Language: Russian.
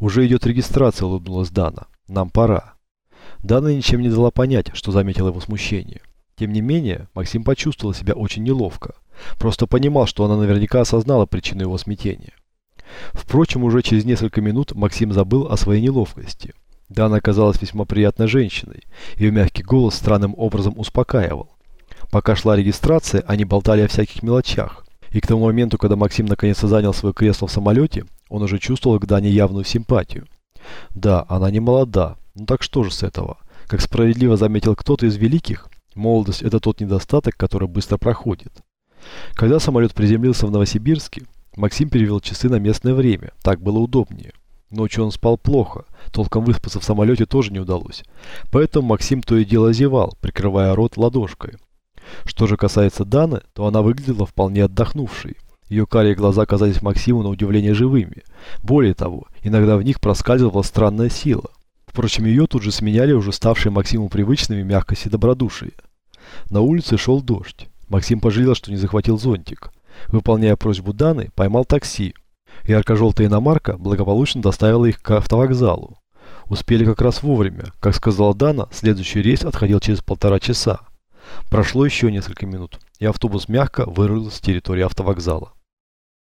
«Уже идет регистрация», — улыбнулась Дана. «Нам пора». Дана ничем не дала понять, что заметила его смущение. Тем не менее, Максим почувствовал себя очень неловко. Просто понимал, что она наверняка осознала причину его смятения. Впрочем, уже через несколько минут Максим забыл о своей неловкости. Дана оказалась весьма приятной женщиной. Ее мягкий голос странным образом успокаивал. Пока шла регистрация, они болтали о всяких мелочах. И к тому моменту, когда Максим наконец занял свое кресло в самолете, он уже чувствовал к Дане явную симпатию. Да, она не молода, ну так что же с этого? Как справедливо заметил кто-то из великих, молодость это тот недостаток, который быстро проходит. Когда самолет приземлился в Новосибирске, Максим перевел часы на местное время, так было удобнее. Ночью он спал плохо, толком выспаться в самолете тоже не удалось. Поэтому Максим то и дело зевал, прикрывая рот ладошкой. Что же касается Даны, то она выглядела вполне отдохнувшей. Ее карие глаза казались Максиму на удивление живыми. Более того, иногда в них проскальзывала странная сила. Впрочем, ее тут же сменяли уже ставшие Максиму привычными мягкость и добродушие. На улице шел дождь. Максим пожалел, что не захватил зонтик. Выполняя просьбу Даны, поймал такси. Ярко-желтая иномарка благополучно доставила их к автовокзалу. Успели как раз вовремя. Как сказала Дана, следующий рейс отходил через полтора часа. Прошло еще несколько минут, и автобус мягко вырулил с территории автовокзала.